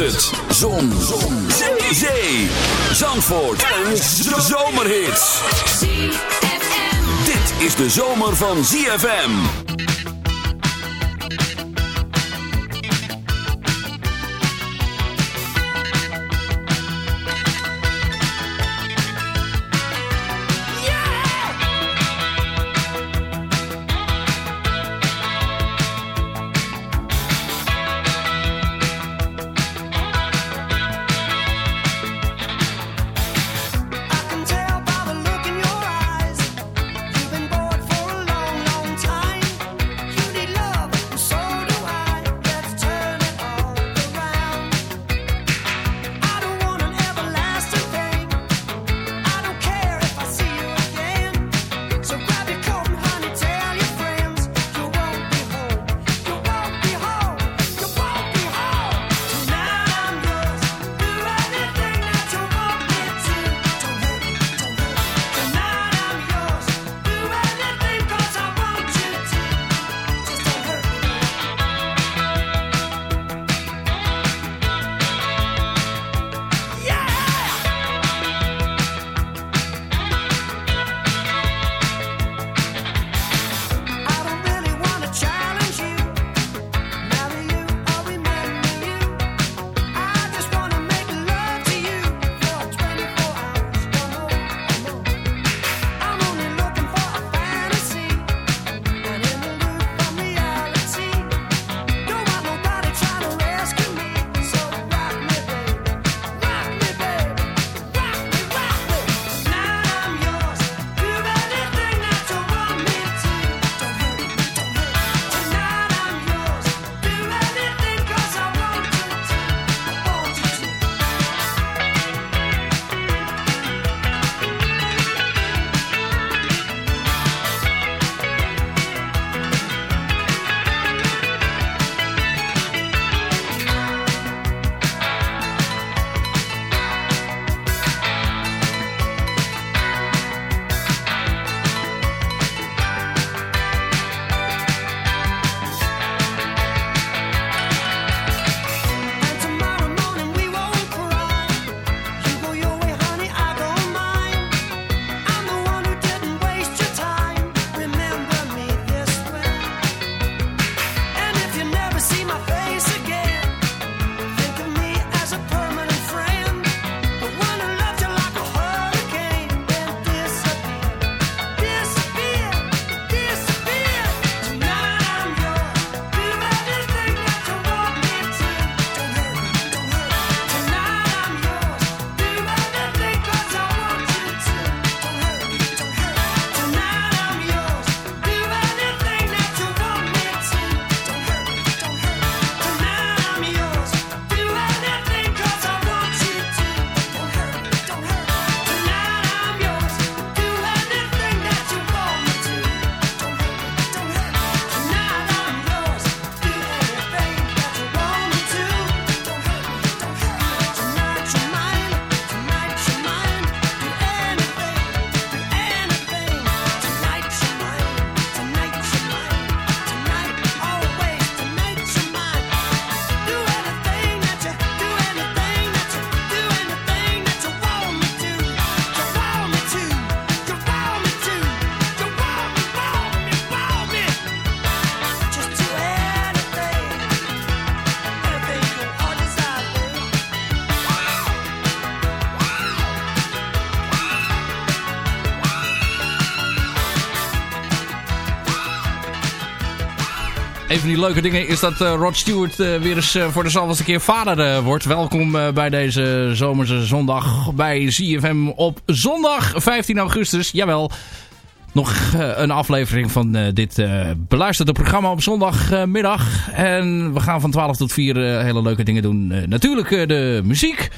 het. Zon. Zon. Zee. Zee. Zandvoort. En zomerhits. Dit is de zomer van ZFM. een van die leuke dingen is dat eh, Rod Stewart eh, weer eens eh, voor de zoveelste keer vader wordt. Welkom bij deze zomerse zondag bij ZFM op zondag 15 augustus. Jawel, nog een aflevering van dit beluisterde programma op zondagmiddag. En we gaan van 12 tot 4 hele leuke dingen doen. natuurlijk de muziek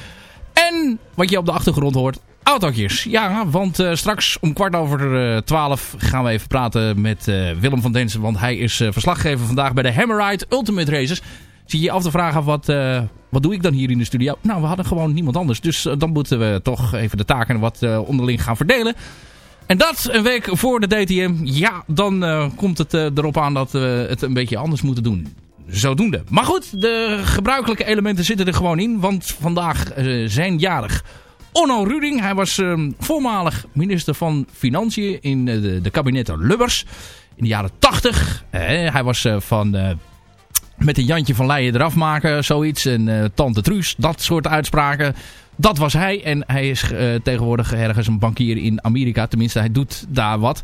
en wat je op de achtergrond hoort, autootjes. Ja, want eh, straks om kwart over eh, twaalf gaan we even praten met eh, Willem van Densen. Want hij is verslaggever vandaag bij de Hammerite Ultimate Races. Zie je af te vragen, wat, wat doe ik dan hier in de studio? Nou, we hadden gewoon niemand anders. Dus dan moeten we toch even de taken wat onderling gaan verdelen. En dat een week voor de DTM. Ja, dan komt het erop aan dat we het een beetje anders moeten doen zodoende. Maar goed, de gebruikelijke elementen zitten er gewoon in. Want vandaag uh, zijn jarig Onno Ruding. Hij was ehm, voormalig minister van Financiën in eh, de, de kabinetten Lubbers. In de jaren 80. Eh, hij was eh, van... met een Jantje van Leijen eraf maken, zoiets. En Tante Truus, dat soort uitspraken. Dat was hij. En hij is tegenwoordig ergens een bankier in Amerika. Tenminste, hij doet daar wat.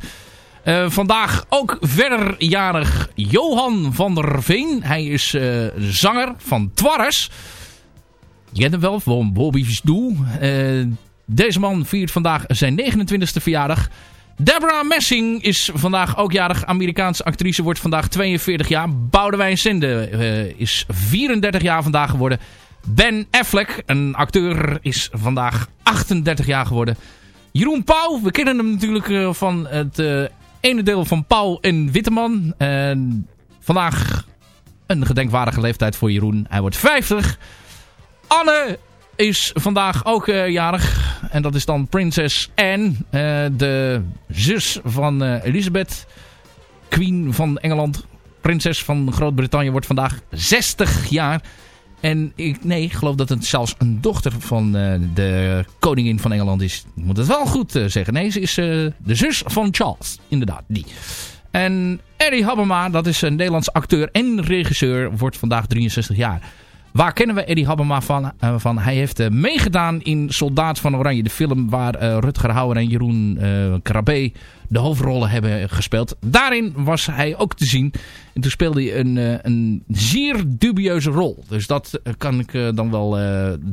Vandaag ook verder jarig Johan van der Veen. Hij is zanger van Twarres. Je kent hem wel, van Bobby's Doel. Eh, deze man viert vandaag zijn 29e verjaardag. Deborah Messing is vandaag ook jarig. Amerikaanse actrice wordt vandaag 42 jaar. Boudewijn Sende eh, is 34 jaar vandaag geworden. Ben Affleck, een acteur, is vandaag 38 jaar geworden. Jeroen Pauw, we kennen hem natuurlijk eh, van het ene deel van Pauw en Witteman. Vandaag een gedenkwaardige leeftijd voor Jeroen. Hij wordt 50. Anne is vandaag ook eh, jarig. En dat is dan prinses Anne. eh, de zus van eh, Elizabeth. Queen van Engeland. Prinses van Groot-Brittannië wordt vandaag 60 jaar. En ik, nee, ik geloof dat het zelfs een dochter van de koningin van Engeland is. Ik moet het wel goed zeggen. Nee, ze is de zus van Charles. Inderdaad, die. En Eddie Habema, dat is een Nederlands acteur en regisseur, wordt vandaag 63 jaar. Waar kennen we Eddie Habema van? Eh, van? Hij heeft eh, meegedaan in Soldaat van Oranje, de film waar eh, Rutger Hauer en Jeroen Krabbe de hoofdrollen hebben gespeeld. Daarin was hij ook te zien. En toen speelde hij een, een zeer dubieuze rol. Dus dat kan ik dan wel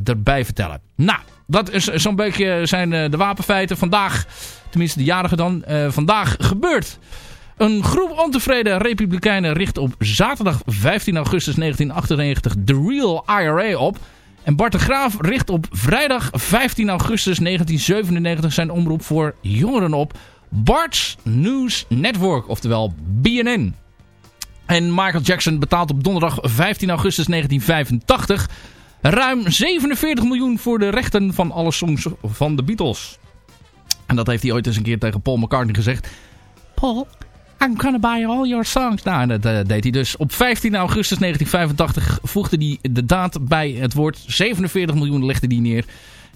erbij vertellen. Nou, dat is zo'n beetje zijn de wapenfeiten. Vandaag, tenminste de jarige dan, vandaag gebeurt. Een groep ontevreden republikeinen richt op zaterdag 15 augustus 1998 de Real IRA op. En Bart de Graaf richt op vrijdag 15 augustus 1997 zijn omroep voor jongeren op. Bart's News Network, oftewel BNN. En Michael Jackson betaalt op donderdag 15 augustus 1985 ruim 47 miljoen voor de rechten van alle songs van de Beatles. En dat heeft hij ooit eens een keer tegen Paul McCartney gezegd. Paul, I'm gonna buy all your songs. Nou, en dat eh, deed hij dus. Op 15 augustus 1985 voegde hij de daad bij het woord. 47 miljoen legde hij neer.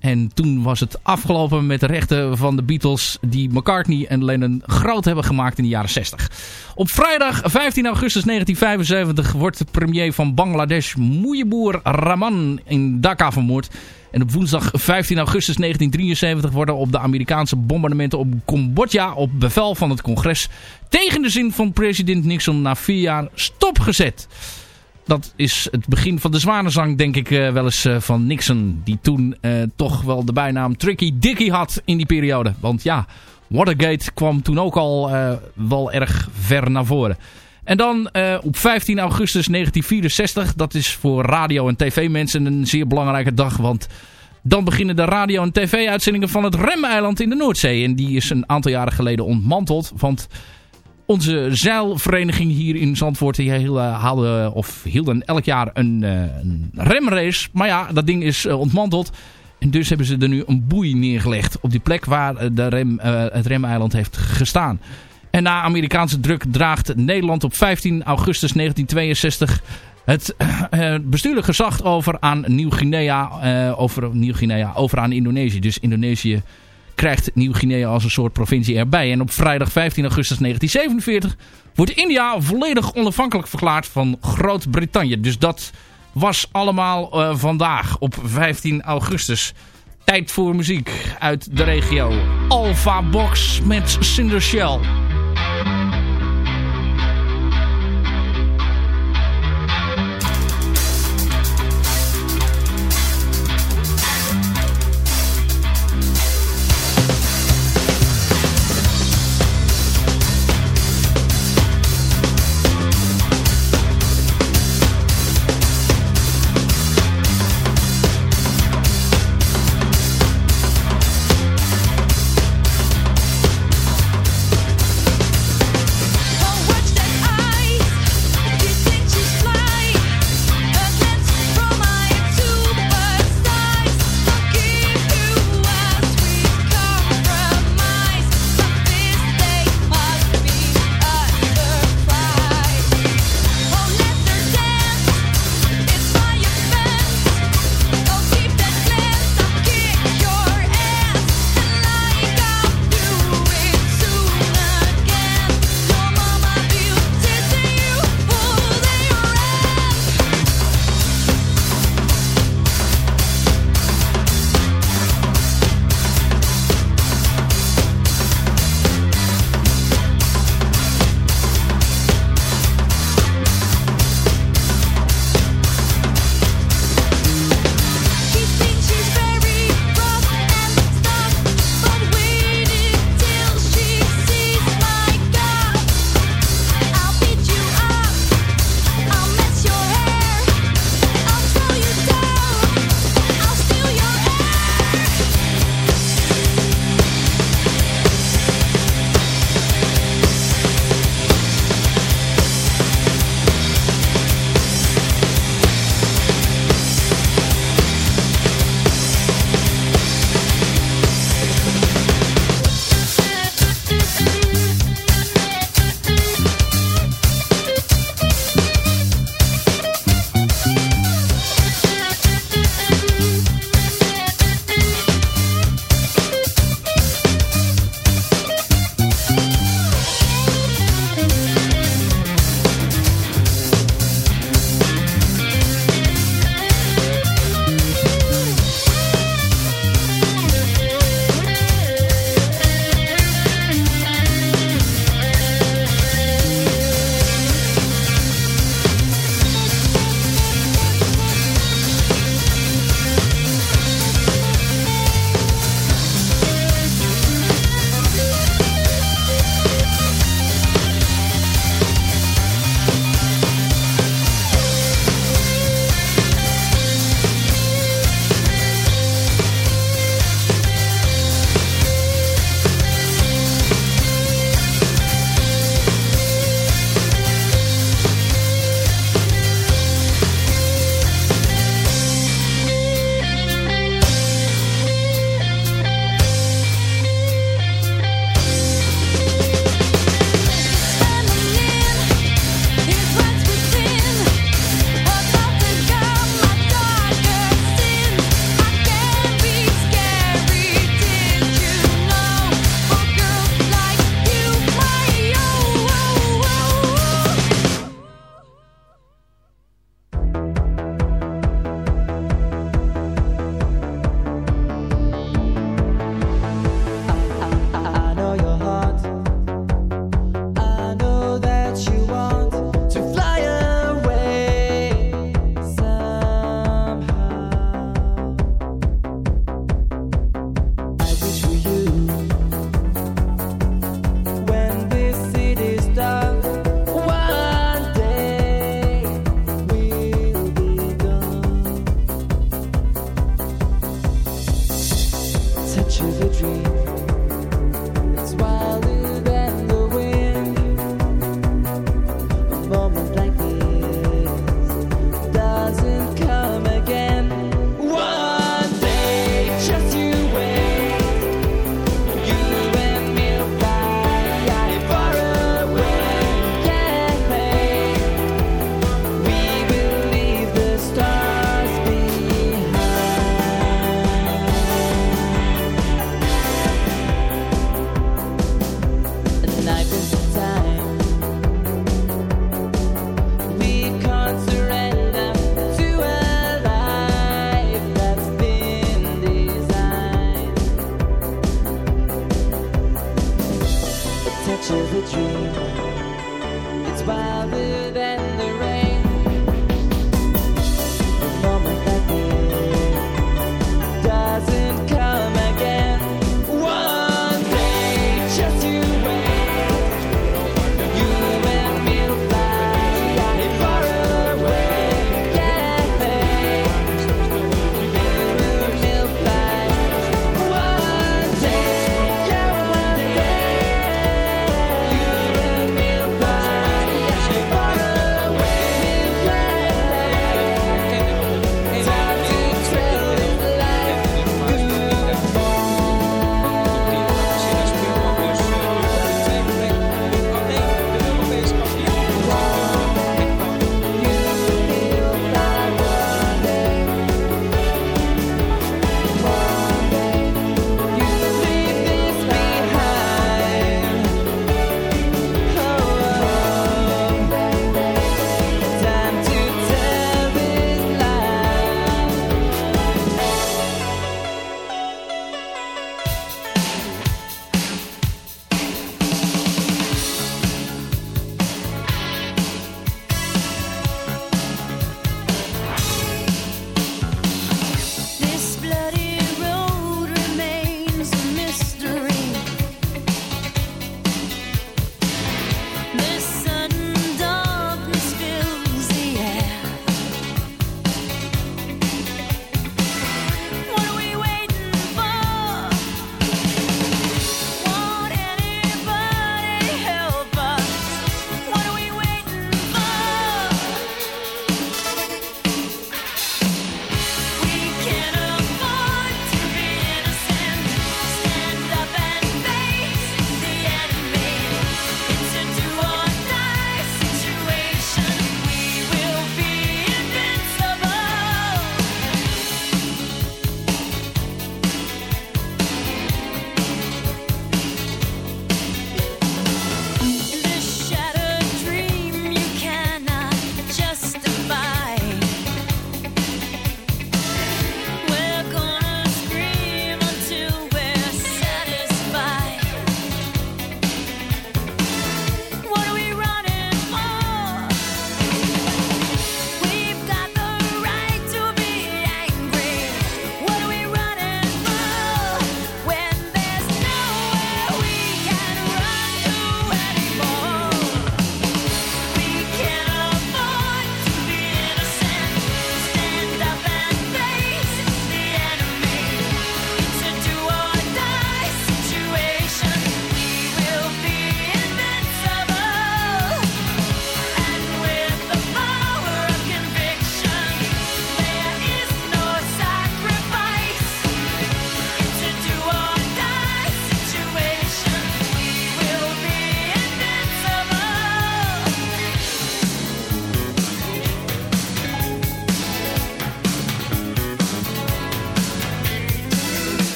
En toen was het afgelopen met de rechten van de Beatles die McCartney en Lennon groot hebben gemaakt in de jaren 60. Op vrijdag 15 augustus 1975 wordt de premier van Bangladesh Moeieboer Rahman in Dhaka vermoord. En op woensdag 15 augustus 1973 worden op de Amerikaanse bombardementen op Cambodja op bevel van het congres tegen de zin van president Nixon na vier jaar stopgezet. Dat is het begin van de zwanenzang, denk ik eh, wel eens, eh, van Nixon. Die toen eh, toch wel de bijnaam Tricky Dicky had in die periode. Want ja, Watergate kwam toen ook al eh, wel erg ver naar voren. En dan eh, op 15 augustus 1964, dat is voor radio- en tv-mensen een zeer belangrijke dag. Want dan beginnen de radio- en tv-uitzendingen van het Remeiland in de Noordzee. En die is een aantal jaren geleden ontmanteld. Want onze zeilvereniging hier in Zandvoort die heel, eh, of hielden elk jaar een, eh, een remrace. Maar ja, dat ding is ontmanteld. En dus hebben ze er nu een boei neergelegd op die plek waar de rem, het remeiland heeft gestaan. En na Amerikaanse druk draagt Nederland op 15 augustus 1962 het eh, bestuurlijk gezag over aan Nieuw-Guinea, eh, over Nieuw-Guinea, over aan Indonesië. Dus Indonesië krijgt Nieuw-Guinea als een soort provincie erbij. En op vrijdag 15 augustus 1947 wordt India volledig onafhankelijk verklaard van Groot-Brittannië. Dus dat was allemaal eh, vandaag op 15 augustus. Tijd voor muziek uit de regio. Alpha Box met Cinder Shell.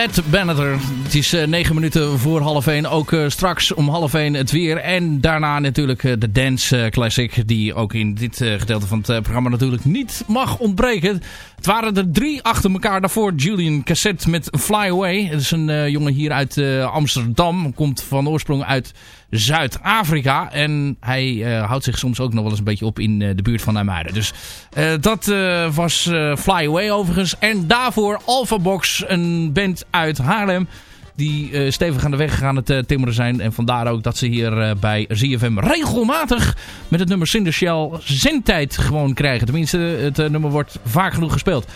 Pat Benatar. Het is uh, 9 minuten voor half 1. Ook uh, straks om half 1 het weer. En daarna natuurlijk uh, de Dance Classic. Die ook in dit gedeelte van het programma natuurlijk niet mag ontbreken. Het waren er drie achter elkaar. Daarvoor Julian Cassette met Fly Away. Het is een jongen hier uit Amsterdam. Komt van oorsprong uit Zuid-Afrika. En hij houdt zich soms ook nog wel eens een beetje op in de buurt van Nijmuiden. Dus dat was Fly Away overigens. En daarvoor Alpha Box, een band uit Haarlem. Die stevig aan de weg gaan het timmeren zijn. En vandaar ook dat ze hier bij ZFM regelmatig met het nummer Cinder Shell zendtijd gewoon krijgen. Tenminste, het nummer wordt vaak genoeg gespeeld.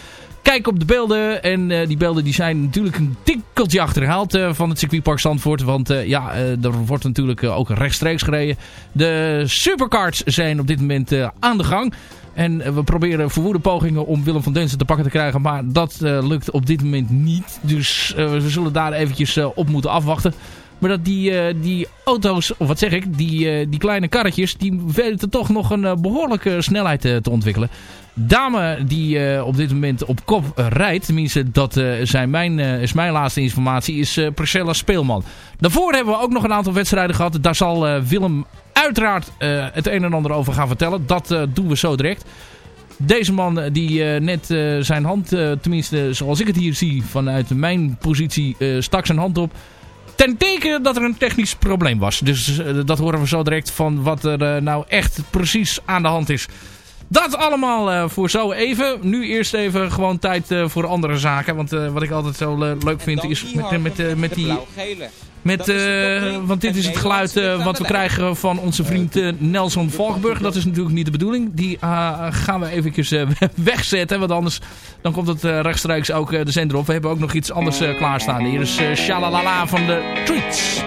Kijk op de beelden. En die beelden die zijn natuurlijk een tikkeltje achterhaald van het circuitpark Zandvoort. Want ja, er wordt natuurlijk ook rechtstreeks gereden. De supercards zijn op dit moment aan de gang. En we proberen verwoede pogingen om Willem van Densen te pakken te krijgen. Maar dat lukt op dit moment niet. Dus we zullen daar eventjes op moeten afwachten. Maar dat die, die auto's, of wat zeg ik, die, die kleine karretjes, die weten toch nog een behoorlijke snelheid te ontwikkelen dame die uh, op dit moment op kop rijdt, tenminste dat uh, zijn mijn, is mijn laatste informatie, is Priscilla Speelman. Daarvoor hebben we ook nog een aantal wedstrijden gehad. Daar zal Willem uiteraard het een en ander over gaan vertellen. Dat doen we zo direct. Deze man die net zijn hand, tenminste zoals ik het hier zie vanuit mijn positie, stak zijn hand op. Ten teken dat er een technisch probleem was. Dus dat horen we zo direct van wat er nou echt precies aan de hand is. Dat allemaal uh, voor zo even. Nu eerst even gewoon tijd uh, voor andere zaken. Want uh, wat ik altijd zo leuk vind is met, met, met die... Met, want dit is het geluid wat we krijgen van onze vriend Nelson Valkburg. Dat is natuurlijk niet de bedoeling. Die gaan we eventjes wegzetten. Want anders dan komt het rechtstreeks ook de zender op. We hebben ook nog iets anders klaarstaan. Hier is Shalalala van de Treats.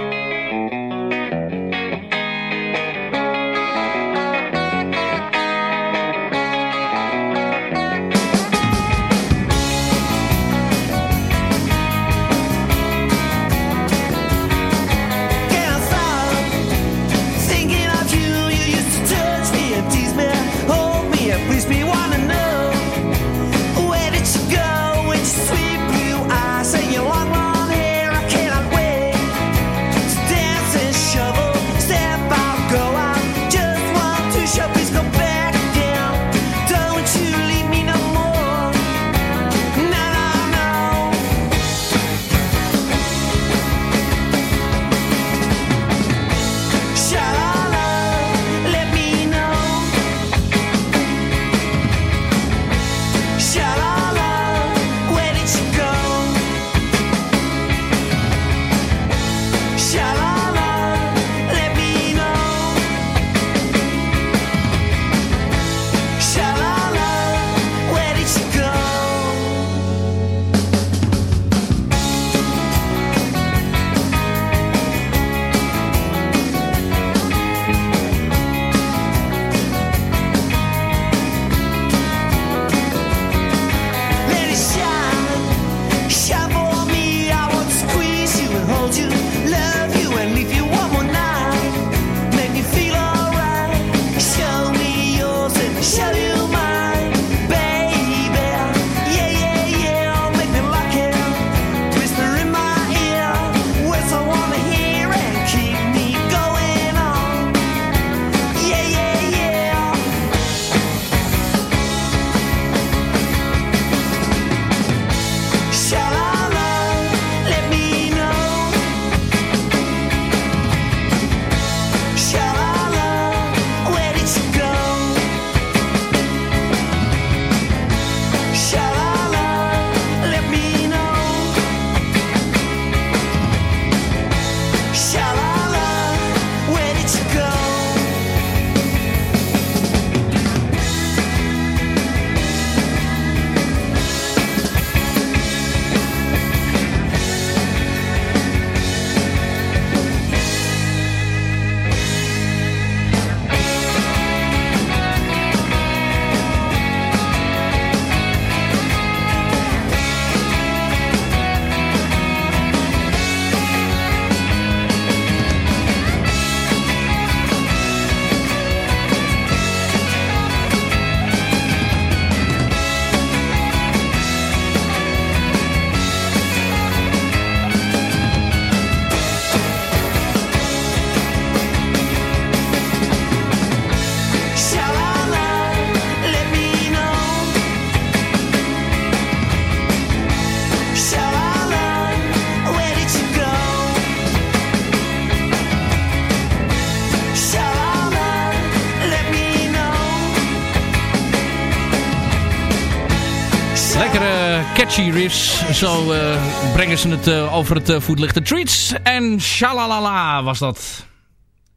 Catchy riffs. Zo eh, brengen ze het eh, over het uh, voetlicht. Treats en shalalala was dat.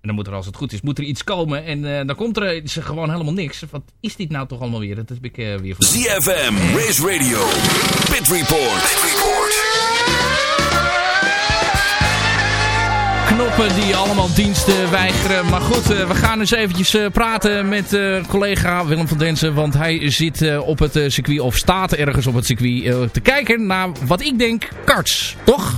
En dan moet er als het goed is, moet er iets komen. En dan komt er is gewoon helemaal niks. Wat is dit nou toch allemaal weer? Dat heb ik weer van. ZFM, Race Radio. Pit Report. Knoppen die allemaal diensten weigeren. Maar goed, we gaan eens eventjes praten met collega Willem van Densen. Want hij zit op het circuit of staat ergens op het circuit te kijken naar wat ik denk karts, toch?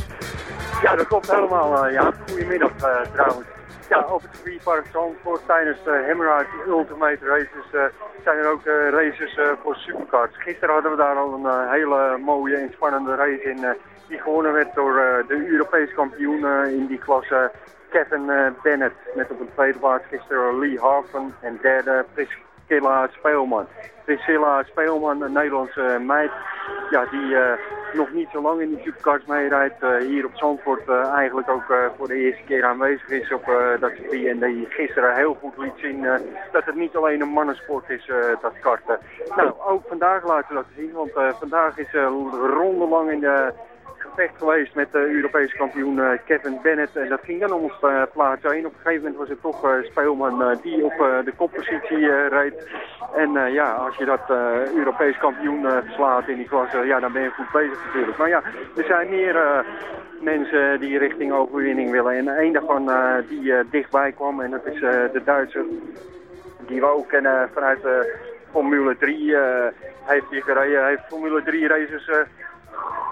Ja, dat klopt helemaal. ja, goedemiddag trouwens. Ja, op het circuitpark Zandvoort tijdens de Hammerite Ultimate Races zijn er ook races voor superkarts. Gisteren hadden we daar al een hele mooie en spannende race in die gewonnen werd door uh, de Europese kampioen uh, in die klasse Kevin uh, Bennett. Met op een tweede plaats gisteren Lee Harven en derde Priscilla Speelman. Priscilla Speelman, een Nederlandse meid, ja, die nog niet zo lang in die supercars meerijdt. hier op Zandvoort eigenlijk ook voor de eerste keer aanwezig is op dat circuit. En die gisteren heel goed liet zien dat het niet alleen een mannensport is, dat karten. Nou, ook vandaag laten we dat zien, want vandaag is ronde lang in de gevecht geweest met de Europese kampioen uh, Kevin Bennett. En dat ging dan om uh, plaats 1. Op een gegeven moment was het toch Speelman die op de koppositie reed. En ja, als je dat Europees kampioen verslaat in die klasse, ja, dan ben je goed bezig natuurlijk. Maar ja, er zijn meer mensen die richting overwinning willen. En een daarvan die dichtbij kwam, en dat is de Duitser. Die we ook kennen vanuit Formule 3 heeft hij gereden. Heeft Formule 3 races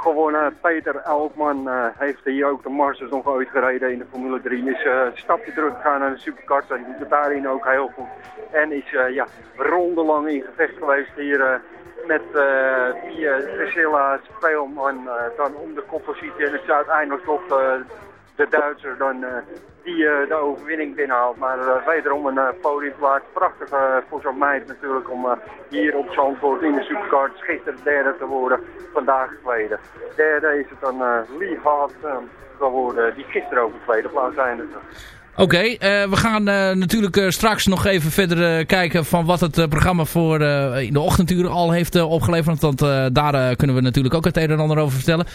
gewonnen. Peter Elkman uh, heeft hier ook de Masters nog ooit gereden in de Formule 3. Is uh, een stapje terug gegaan naar de Supercars en doet daarin ook heel goed. En is uh, ja, rondelang in gevecht geweest hier met die Priscilla Speelman dan om de koppositie. En het is uiteindelijk toch de Duitser dan die de overwinning binnenhaalt. Maar wederom een podiumplaats. Prachtig voor zo'n meid natuurlijk om hier op Zandvoort in de Supercars gisteren derde te worden. Vandaag tweede. Derde is het dan Lee Hart geworden die gisteren ook de tweede plaats eindigde. Oké, okay, uh, we gaan uh, natuurlijk uh, straks nog even verder kijken van wat het programma voor in de ochtenduren al heeft opgeleverd. Want daar kunnen we natuurlijk ook het een en ander over vertellen.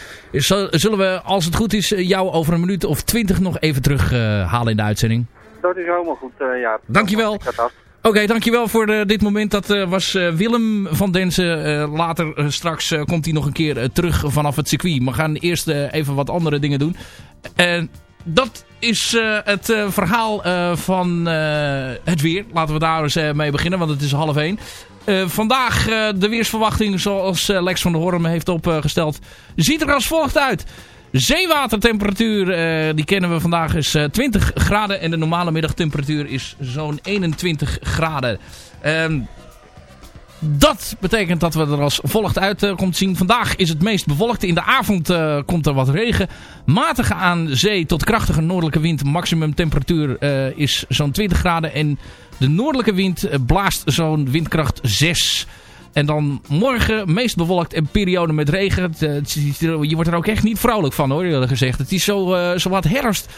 Zullen we, als het goed is, jou over een minuut of twintig nog even terughalen in de uitzending? Dat is helemaal goed, ja. Dankjewel. Oké, okay, dankjewel voor dit moment. Dat was Willem van Densen. later straks komt hij nog een keer terug vanaf het circuit. We gaan eerst even wat andere dingen doen. En dat is uh, het uh, verhaal uh, van het weer. Laten we daar eens mee beginnen, want het is half één. vandaag de weersverwachting zoals Lex van der Horm heeft opgesteld ziet er als volgt uit. Zeewatertemperatuur, die kennen we vandaag, is 20 graden. En de normale middagtemperatuur is zo'n 21 graden. Ehm, dat betekent dat we er als volgt uit uh, komt zien. Vandaag is het meest bewolkt. In de avond uh, komt er wat regen. Matige aan zee tot krachtige noordelijke wind. Maximum temperatuur uh, is zo'n 20 graden. En de noordelijke wind blaast zo'n windkracht 6. En dan morgen meest bewolkt en periode met regen. Je wordt er ook echt niet vrolijk van hoor, eerlijk gezegd. Het is zo, zo wat herfst.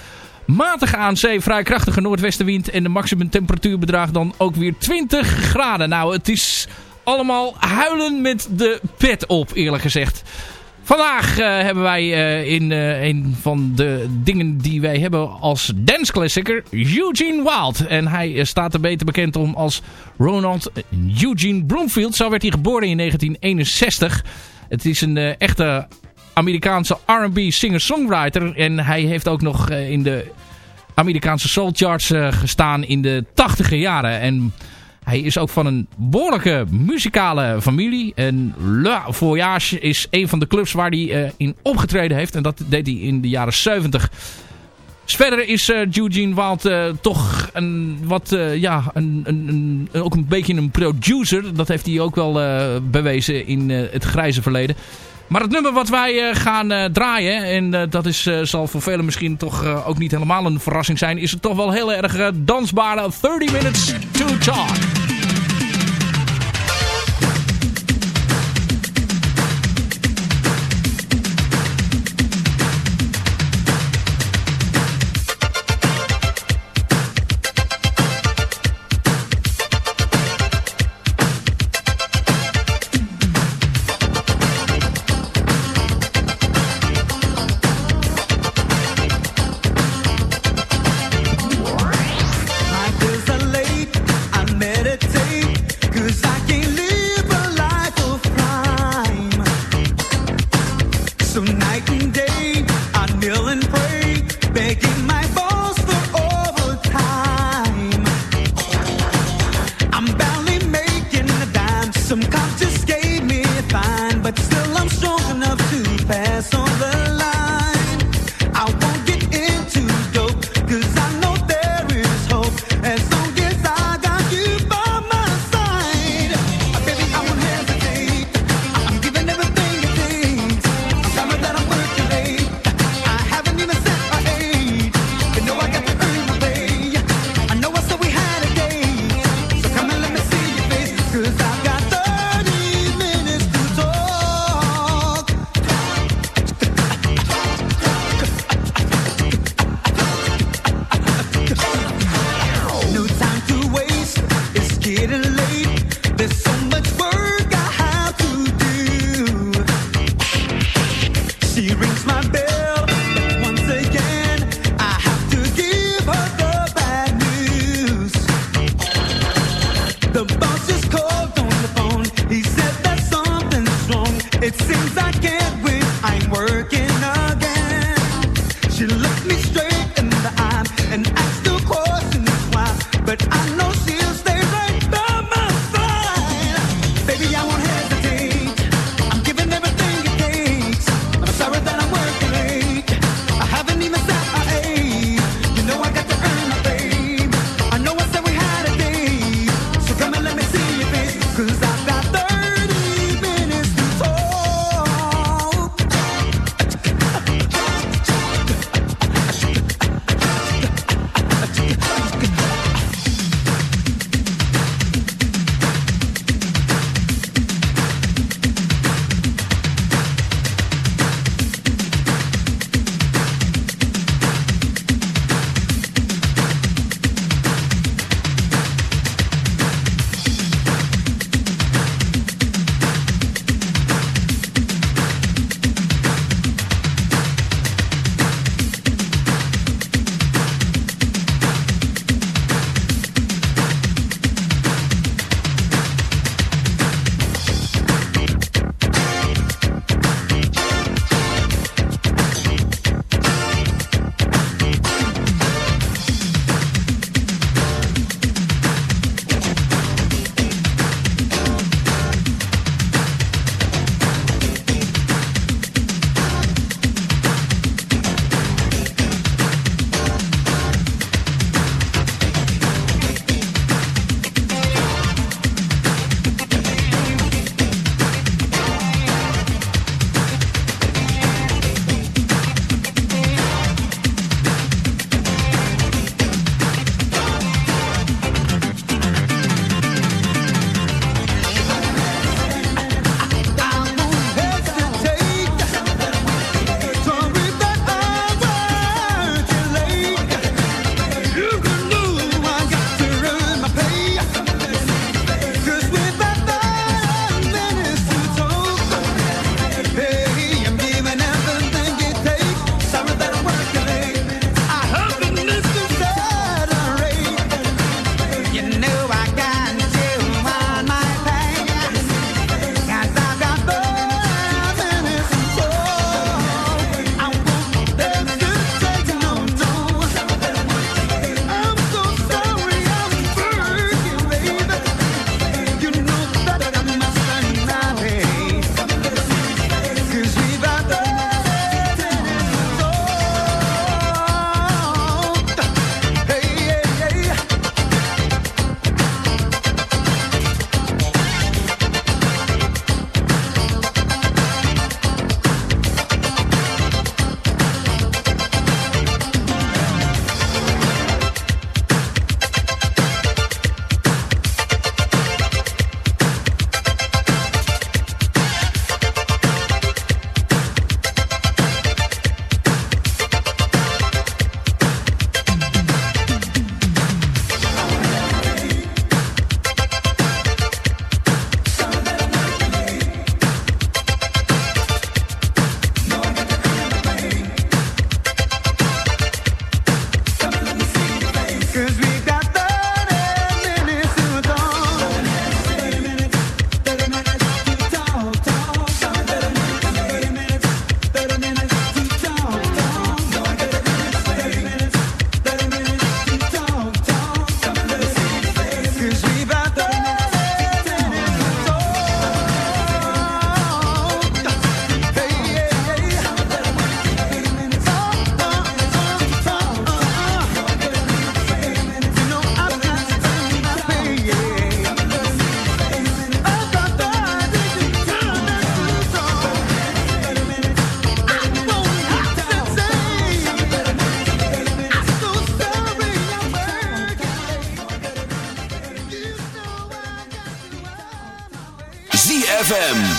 Matige aan zee, vrij krachtige noordwestenwind. En de maximum temperatuur bedraagt dan ook weer 20 graden. Nou, het is allemaal huilen met de pet op, eerlijk gezegd. Vandaag uh, hebben wij uh, in uh, een van de dingen die wij hebben als danceclassicer Eugene Wild. En hij staat er beter bekend om als Ronald Eugene Broomfield. Zo werd hij geboren in 1961. Het is een echte Amerikaanse R&B singer-songwriter. En hij heeft ook nog in de Amerikaanse soul charts gestaan in de tachtige jaren. En hij is ook van een behoorlijke muzikale familie. En Le Voyage is een van de clubs waar hij uh, in opgetreden heeft. En dat deed hij in de jaren 70. Verder is uh, Eugene Wild uh, toch een, wat, ja, een, een, een, ook een beetje een producer. Dat heeft hij ook wel bewezen in het grijze verleden. Maar het nummer wat wij gaan draaien, en dat is, zal voor velen misschien toch ook niet helemaal een verrassing zijn, is het toch wel heel erg dansbare 30 Minutes to Talk.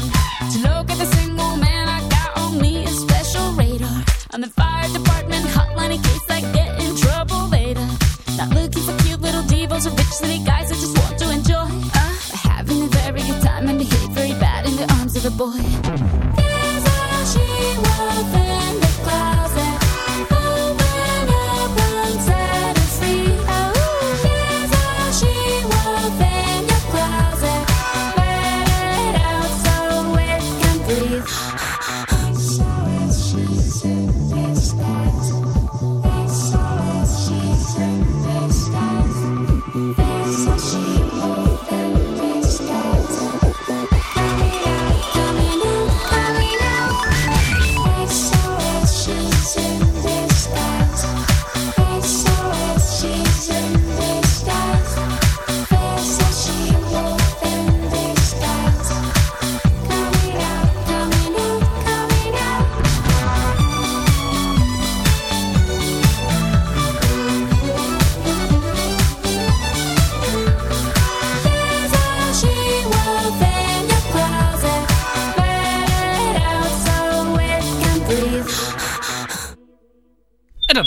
love.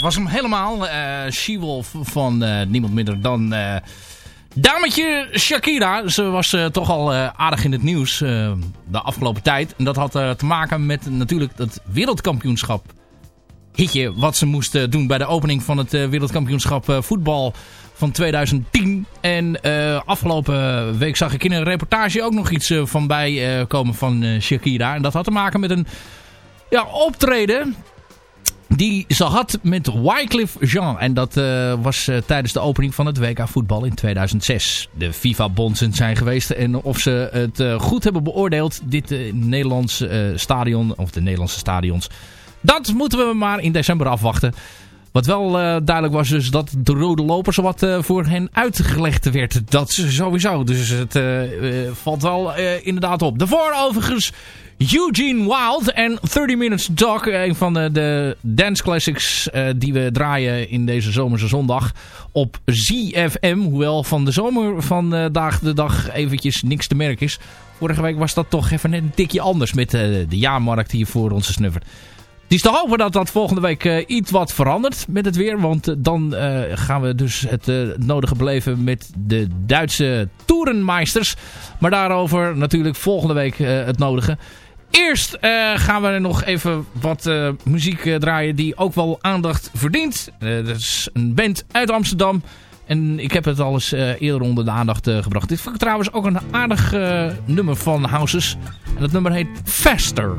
Was hem helemaal. eh She-Wolf van eh, niemand minder dan eh, dametje Shakira. Ze was toch al aardig in het nieuws de afgelopen tijd. En dat had te maken met natuurlijk het wereldkampioenschap hitje wat ze moest doen bij de opening van het wereldkampioenschap voetbal van 2010. En afgelopen week zag ik in een reportage ook nog iets van bij komen van Shakira. En dat had te maken met een ja, optreden die ze had met Wycliffe Jean. En dat eh, was eh, tijdens de opening van het WK voetbal in 2006. De FIFA-bonzen zijn geweest. En of ze het eh, goed hebben beoordeeld, dit Nederlandse stadion, of de Nederlandse stadions. Dat moeten we maar in december afwachten. Wat wel eh, duidelijk was dus dat de rode lopers wat eh, voor hen uitgelegd werd. Dat sowieso. Dus het eh, valt wel inderdaad op. Daarvoor overigens Eugene Wild en 30 Minutes Talk. Een van de, de dance classics die we draaien in deze zomerse zondag op ZFM. Hoewel van de zomer vandaag de dag eventjes niks te merken is. Vorige week was dat toch even net een tikje anders met de jaarmarkt hier voor onze snuffer. Het is te hopen dat dat volgende week eh, iets wat verandert met het weer. Want eh, dan eh, gaan we dus het nodige beleven met de Duitse toerenmeisters. Maar daarover natuurlijk volgende week het nodige. Eerst gaan we nog even wat muziek draaien die ook wel aandacht verdient. Dat is een band uit Amsterdam. En ik heb het al eens eerder onder de aandacht gebracht. Dit vind ik trouwens ook een aardig nummer van Houses. En dat nummer heet Faster.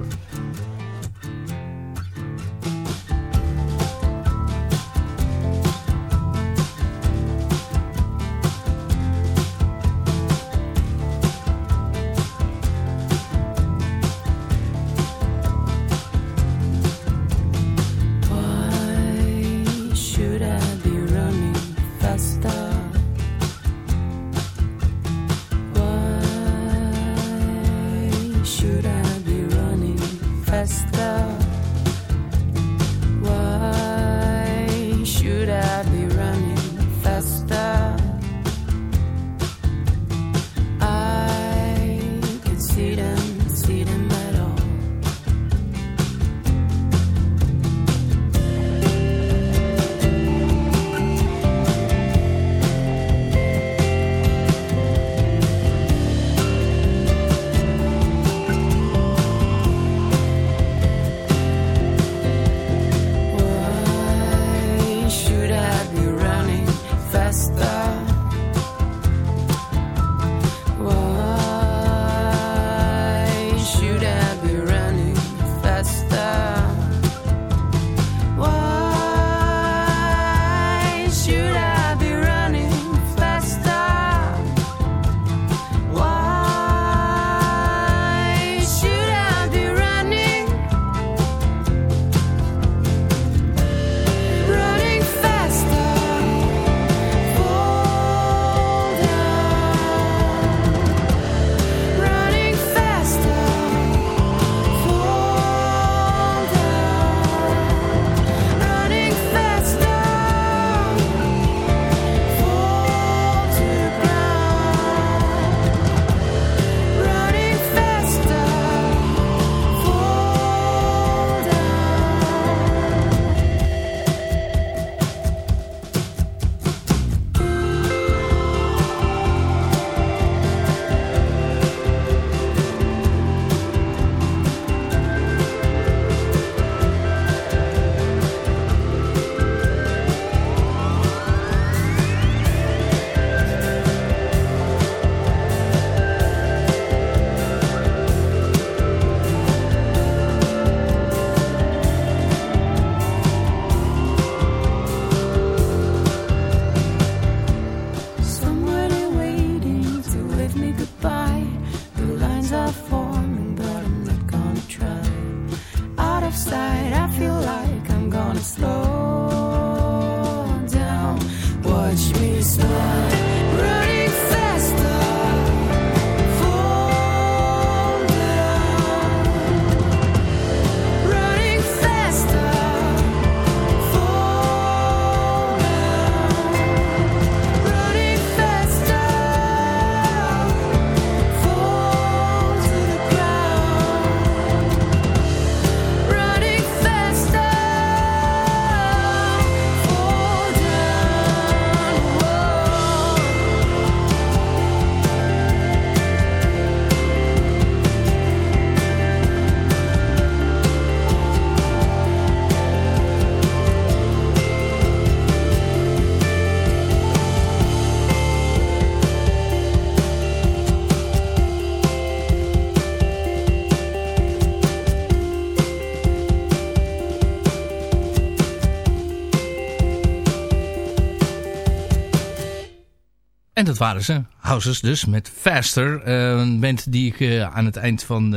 En dat waren ze. Houses dus, met Faster. Eh, een band die ik eh, aan het eind van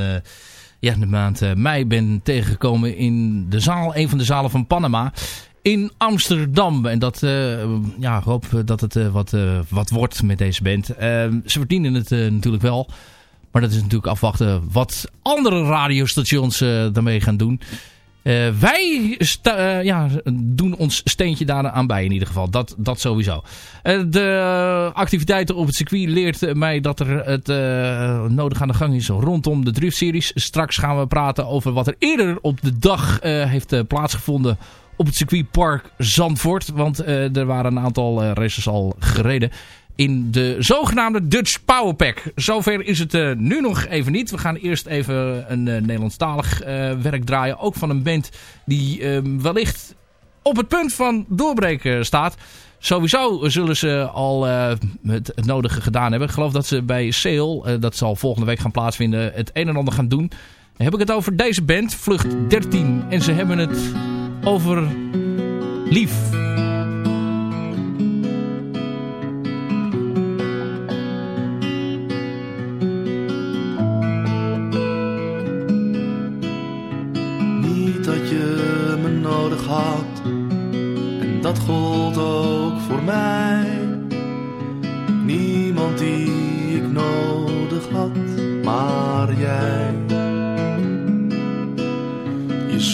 ja, de maand eh, mei ben tegengekomen in de zaal. Een van de zalen van Panama. In Amsterdam. En dat, eh, ja, hoop dat het wat, wat wordt met deze band. Ze verdienen het natuurlijk wel. Maar dat is natuurlijk afwachten wat andere radiostations daarmee gaan doen. Eh, wij eh, ja, doen ons steentje daar aan bij in ieder geval. Dat, dat sowieso. Eh, de activiteiten op het circuit leert mij dat er het nodig aan de gang is rondom de driftseries. Straks gaan we praten over wat er eerder op de dag heeft plaatsgevonden op het circuitpark Zandvoort. Want er waren een aantal races al gereden in de zogenaamde Dutch Powerpack. Zover is het eh, nu nog even niet. We gaan eerst even een eh, Nederlandstalig eh, werk draaien. Ook van een band die eh, wellicht op het punt van doorbreken staat. Sowieso zullen ze al het, het nodige gedaan hebben. Ik geloof dat ze bij Sale, dat zal volgende week gaan plaatsvinden, het een en ander gaan doen. Dan heb ik het over deze band, Vlucht 13. En ze hebben het over lief.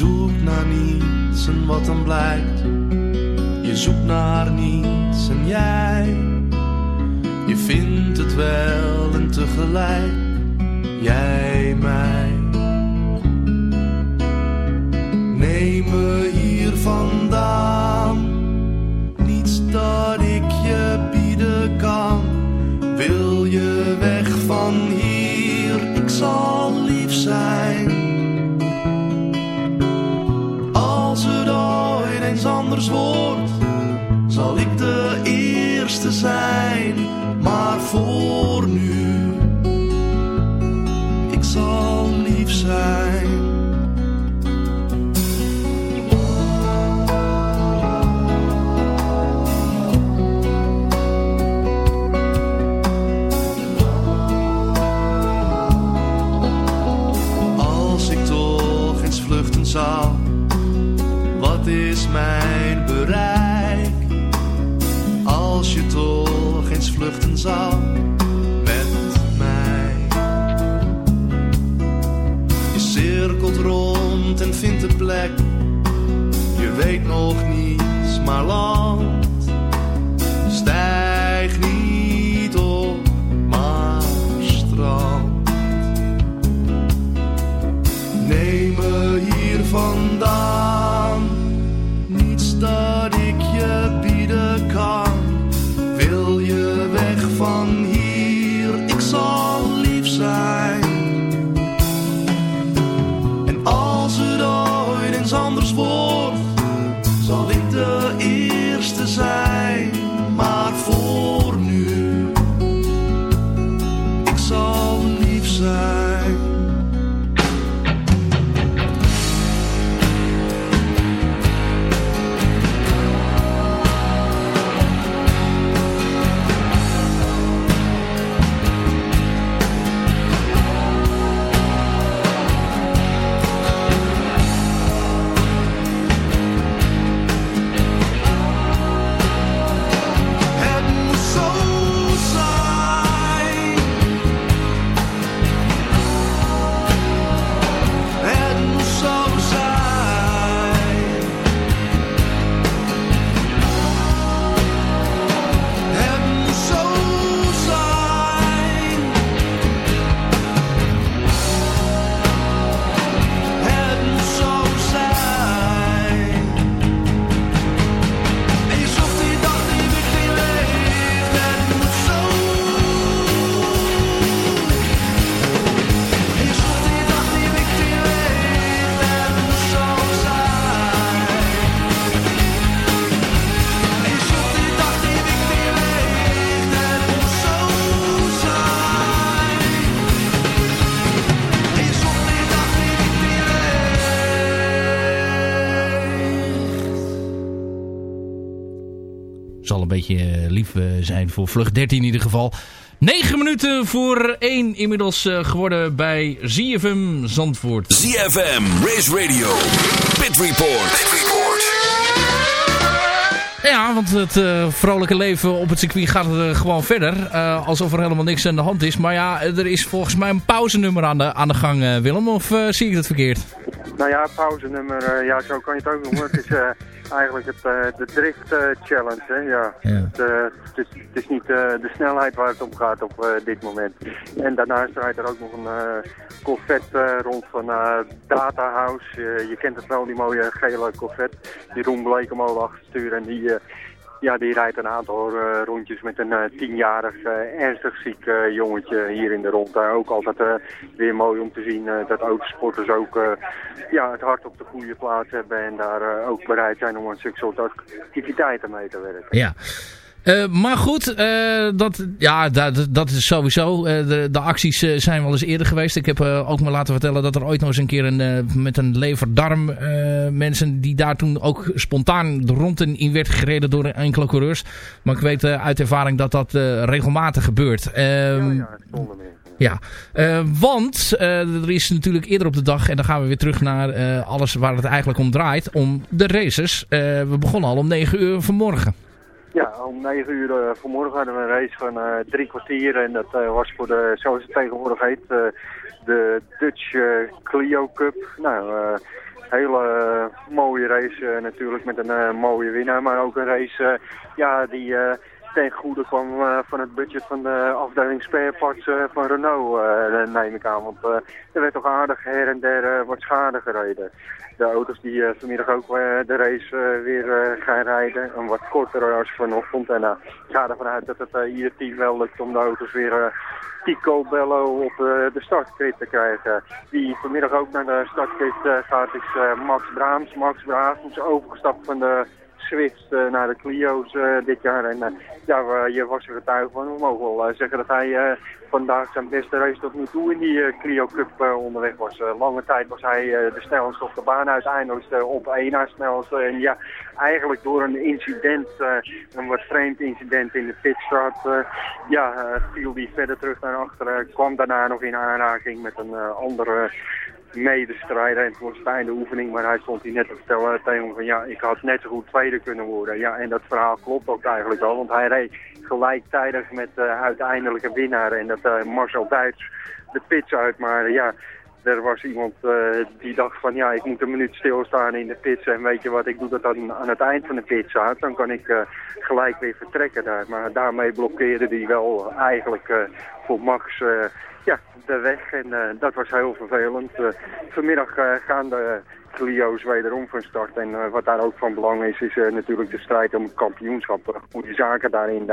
Zoekt naar niets en wat dan blijkt. Je zoekt naar niets en jij. Je vindt het wel en tegelijk, jij mij. Neem me hier vandaan. Niets dat ik beetje lief eh, zijn voor vlucht 13 in ieder geval. 9 minuten voor 1 inmiddels eh, geworden bij ZFM Zandvoort. ZFM, Race Radio, Pit Report. Ja, want het eh, vrolijke leven op het circuit gaat er gewoon verder. eh, alsof er helemaal niks aan de hand is. Maar ja, er is volgens mij een pauzenummer aan de, aan de gang, eh, Willem. Of zie ik dat verkeerd? Nou ja, pauzenummer, eh, ja, zo kan je het ook noemen. het is eh, eigenlijk het, eh, de drift eh, challenge, hè, ja. Ja. Het, het, is, het is niet eh, de snelheid waar het om gaat op eh, dit moment. En daarnaast rijdt er ook nog een eh Corvette eh, rond van eh, Data House. Je kent het wel, die mooie gele Corvette. Die Roem Blekemolen achterstuur en die... eh, ja, die rijdt een aantal eh, rondjes met een eh, tienjarig ernstig ziek jongetje hier in de rond. Daar ook altijd weer mooi om te zien dat ook eh, ja, het hart op de goede plaats hebben en daar ook bereid zijn om aan zulke activiteiten mee te werken. Ja. Eh, maar goed, eh, dat, ja, dat, dat is sowieso. eh, de, de acties zijn wel eens eerder geweest. Ik heb ook me laten vertellen dat er ooit nog eens een keer een, met een leverdarm mensen die daar toen ook spontaan de rond in, werd gereden door enkele coureurs. Maar ik weet uit ervaring dat dat regelmatig gebeurt. Ehm, Ja, ja, zonder meer. ja, want er is natuurlijk eerder op de dag, en dan gaan we weer terug naar alles waar het eigenlijk om draait, om de races. We begonnen al om 9 uur vanmorgen. Ja, om 9 uur eh, vanmorgen hadden we een race van eh, drie kwartier. En dat eh, was voor de, zoals het tegenwoordig heet, de Dutch Clio Cup. Nou, hele mooie race natuurlijk met een mooie winnaar. Maar ook een race ja, die ten goede kwam eh, van het budget van de afdeling spare parts eh, van Renault, eh, neem ik aan. Want er werd toch aardig her en der wat schade gereden. De auto's die vanmiddag ook de race weer gaan rijden. Een wat kortere als vanochtend. En ik ga ervan uit dat het ieder team wel lukt om de auto's weer Tico Bello op de startgrid te krijgen. Die vanmiddag ook naar de startgrid eh, gaat is Max Braams. Max Braams is overgestapt van de Eh, naar de Clio's eh, dit jaar. En eh, ja, je was er getuige van. We mogen wel zeggen dat hij vandaag zijn beste race tot nu toe in die Clio Cup onderweg was. Lange tijd was hij de snelste op de baan. Uiteindelijk op één na snelste. En ja, eigenlijk door een incident, een wat vreemd incident in de pitstraat, ja, viel hij verder terug naar achteren. Kwam daarna nog in aanraking met een andere medestrijder. En was een einde oefening, maar hij stond hier net te vertellen me van ja, ik had net zo goed tweede kunnen worden. Ja, en dat verhaal klopt ook eigenlijk wel, want hij reed gelijktijdig met de uiteindelijke winnaar en dat eh, Marcel Duits de pits uit. Maar ja, er was iemand eh, die dacht van ja, ik moet een minuut stilstaan in de pits en weet je wat, ik doe dat dan aan het eind van de pits uit. Dan kan ik eh, gelijk weer vertrekken daar. Maar daarmee blokkeerde hij wel eigenlijk eh, voor Max eh, ja, de weg en eh, dat was heel vervelend. Eh, vanmiddag eh, gaan de Clio's wederom van start en wat daar ook van belang is, is natuurlijk de strijd om het kampioenschap. Goede zaken daarin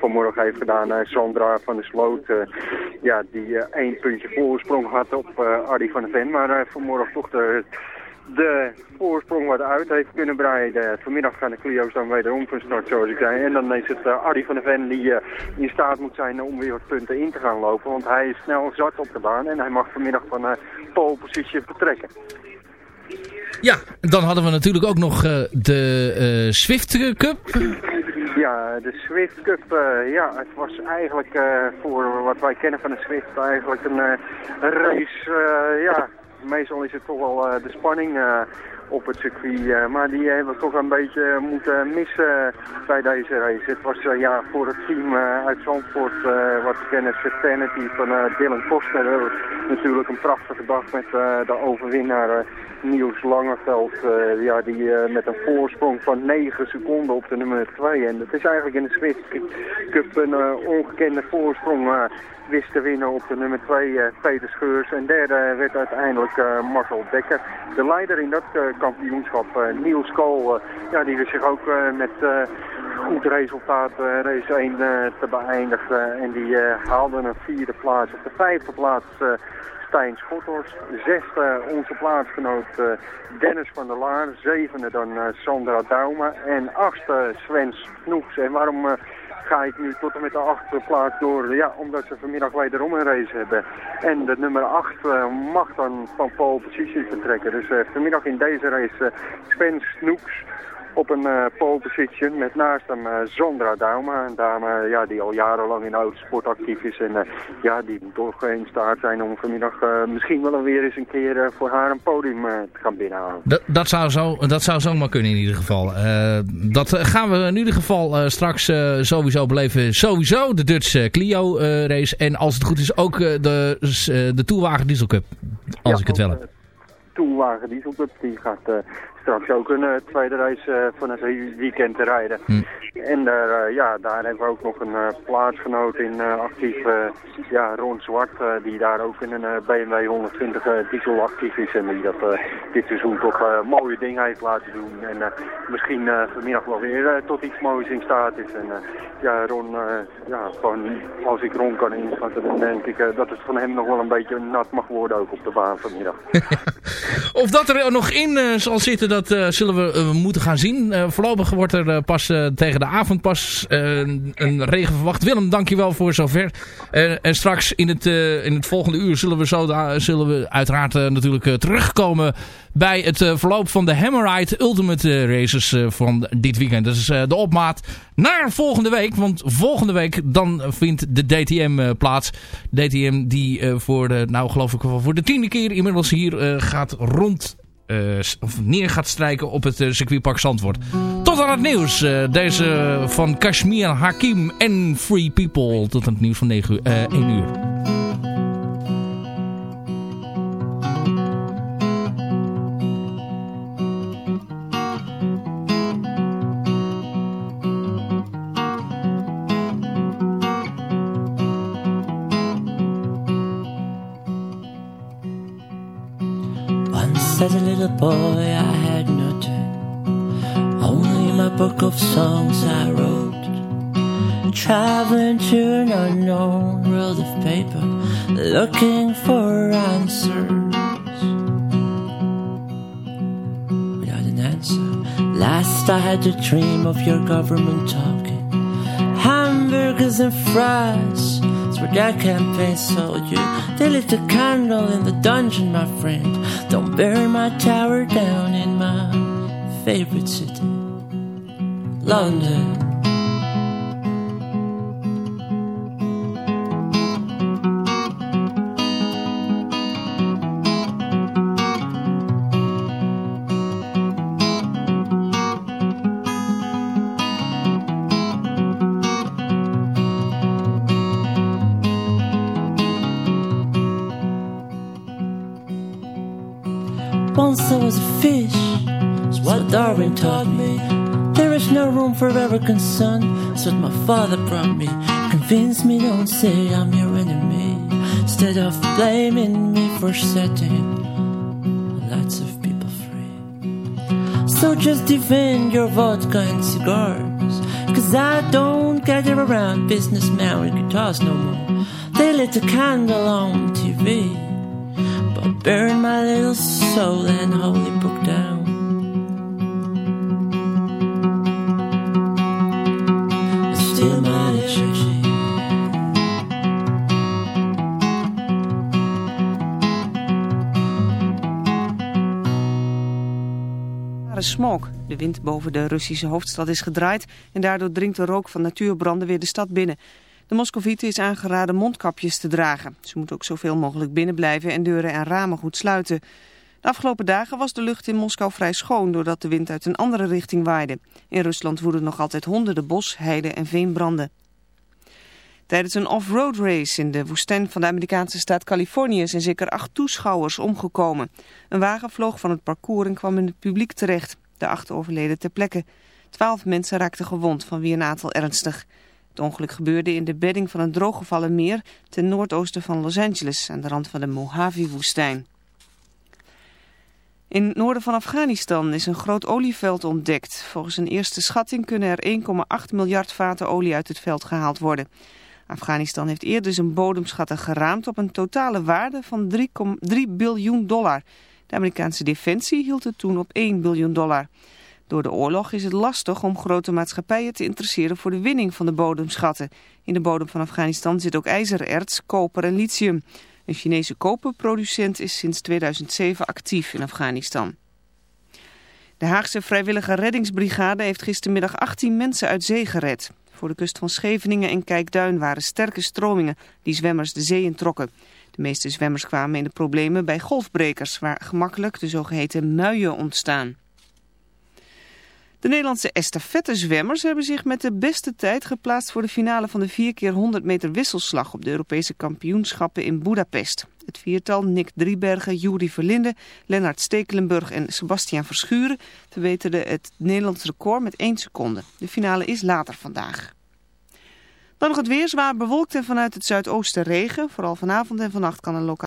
vanmorgen heeft gedaan Sandra van der Sloot, ja, die één puntje voorsprong had op Ardy van der Ven, maar vanmorgen toch de de voorsprong wat uit heeft kunnen breiden. Vanmiddag gaan de Clio's dan wederom van start, zoals ik zei. En dan is het uh, Arie van der Ven die eh, in staat moet zijn om weer wat punten in te gaan lopen. Want hij is snel zat op de baan en hij mag vanmiddag van uh, pole position vertrekken. Ja, dan hadden we natuurlijk ook nog eh, de eh, Swift Cup. Ja, de Swift Cup, eh, ja, het was eigenlijk eh, voor wat wij kennen van de Swift eigenlijk een, eh, een race, eh, ja, meestal is het toch wel eh, de spanning eh, op het circuit, eh, maar die hebben we toch een beetje moeten missen bij deze race. Het was ja, voor het team uit Zandvoort, wat we kennen, van Dylan Koster, natuurlijk een prachtige dag met de overwinnaar Niels Langeveld, eh, ja, die eh, met een voorsprong van 9 seconden op de nummer 2. En het is eigenlijk in de Swift Cup een eh, ongekende voorsprong wist te winnen op de nummer 2 eh, Peter Scheurs. En derde werd uiteindelijk Marcel Dekker. De leider in dat kampioenschap, Niels Kool, ja, die wist zich ook met goed resultaat race 1 eh, te beëindigen. En die haalde een vierde plaats. Op de vijfde plaats Stijn Schothorst. Zesde onze plaatsgenoot eh, Dennis van der Laar. Zevende dan eh, Sandra Dauma. En achtste Sven Snoeks. En waarom eh, ga ik nu tot en met de achtste plaats door? Ja, omdat ze vanmiddag wederom een race hebben. En de nummer 8 mag dan van pole position vertrekken. Dus vanmiddag in deze race Sven Snoeks op een uh, pole position met naast hem uh, Zondra Dauma. Een dame ja, die al jarenlang in de autosport actief is. En uh, ja, die moet toch in staat zijn om vanmiddag misschien wel weer eens een keer voor haar een podium te gaan binnenhalen. Dat, dat, zou zo, dat zou zomaar kunnen in ieder geval. dat gaan we in ieder geval straks sowieso beleven. Sowieso de Dutch Clio race. En als het goed is ook de, de Tourwagen Diesel Cup. Als ja, ik het wel heb. Tourwagen Diesel Cup die gaat straks ook een uh, tweede reis uh, van het weekend te rijden. Hm. En daar, uh, ja, daar hebben we ook nog een plaatsgenoot in actief, ja, Ron Zwart, die daar ook in een BMW 120 diesel actief is en die dat dit seizoen toch mooie dingen heeft laten doen. En misschien vanmiddag wel weer tot iets moois in staat is. En ja, Ron, ja, gewoon als ik Ron kan inschatten, dan denk ik dat het van hem nog wel een beetje nat mag worden ook op de baan vanmiddag. of dat er nog in zal zitten, dat uh, zullen we uh, moeten gaan zien. Uh, voorlopig wordt er pas tegen de avond pas een regen verwacht. Willem, dankjewel voor zover. en straks in het, in het volgende uur zullen we, zo zullen we uiteraard natuurlijk terugkomen bij het verloop van de Hammerite Ultimate Races van dit weekend. Dat is de opmaat naar volgende week. Want volgende week dan vindt de DTM plaats. DTM die voor de, nou geloof ik wel voor de tiende keer inmiddels hier gaat rond of neer gaat strijken op het uh, circuitpark Zandvoort. Tot aan het nieuws. Uh, deze van Kashmir Hakim en Free People. Tot aan het nieuws van 9 uur, 1 uur. As a little boy, I had no nothing. Only my book of songs I wrote. Traveling to an unknown world of paper, looking for answers. Without an answer, last I had a dream of your government talking. Hamburgers and fries that campaign sold you. They lit a candle in the dungeon, my friend. Don't burn my tower down in my favorite city, London. Is no room for arrogant son, that's what my father brought me. Convince me, don't say I'm your enemy. Instead of blaming me for setting lots of people free. So just defend your vodka and cigars. Cause I don't gather around businessmen with guitars no more. They lit a candle on TV but burn my little soul and holy book down. De wind boven de Russische hoofdstad is gedraaid en daardoor dringt de rook van natuurbranden weer de stad binnen. De Moscovieten is aangeraden mondkapjes te dragen. Ze moeten ook zoveel mogelijk binnen blijven en deuren en ramen goed sluiten. De afgelopen dagen was de lucht in Moskou vrij schoon doordat de wind uit een andere richting waaide. In Rusland woeden nog altijd honderden bos, heide en veenbranden. Tijdens een off-road race in de woestijn van de Amerikaanse staat Californië zijn zeker acht toeschouwers omgekomen. Een wagen vloog van het parcours en kwam in het publiek terecht. De acht overleden ter plekke. Twaalf mensen raakten gewond, van wie een aantal ernstig. Het ongeluk gebeurde in de bedding van een drooggevallen meer ten noordoosten van Los Angeles aan de rand van de Mojave-woestijn. In het noorden van Afghanistan is een groot olieveld ontdekt. Volgens een eerste schatting kunnen er 1,8 miljard vaten olie uit het veld gehaald worden. Afghanistan heeft eerder zijn bodemschatten geraamd op een totale waarde van 3, 3 biljoen dollar. De Amerikaanse defensie hield het toen op 1 biljoen dollar. Door de oorlog is het lastig om grote maatschappijen te interesseren voor de winning van de bodemschatten. In de bodem van Afghanistan zit ook ijzererts, koper en lithium. Een Chinese koperproducent is sinds 2007 actief in Afghanistan. De Haagse vrijwillige reddingsbrigade heeft gistermiddag 18 mensen uit zee gered. Voor de kust van Scheveningen en Kijkduin waren sterke stromingen die zwemmers de zee introkken. De meeste zwemmers kwamen in de problemen bij golfbrekers, waar gemakkelijk de zogeheten muien ontstaan. De Nederlandse estafettezwemmers hebben zich met de beste tijd geplaatst voor de finale van de 4 keer 100 meter wisselslag op de Europese kampioenschappen in Budapest. Het viertal Nick Driebergen, Juri Verlinde, Lennart Stekelenburg en Sebastian Verschuren verbeterden het Nederlands record met 1 seconde. De finale is later vandaag. Dan nog het weer, zwaar bewolkt en vanuit het zuidoosten regen. Vooral vanavond en vannacht kan een lokaal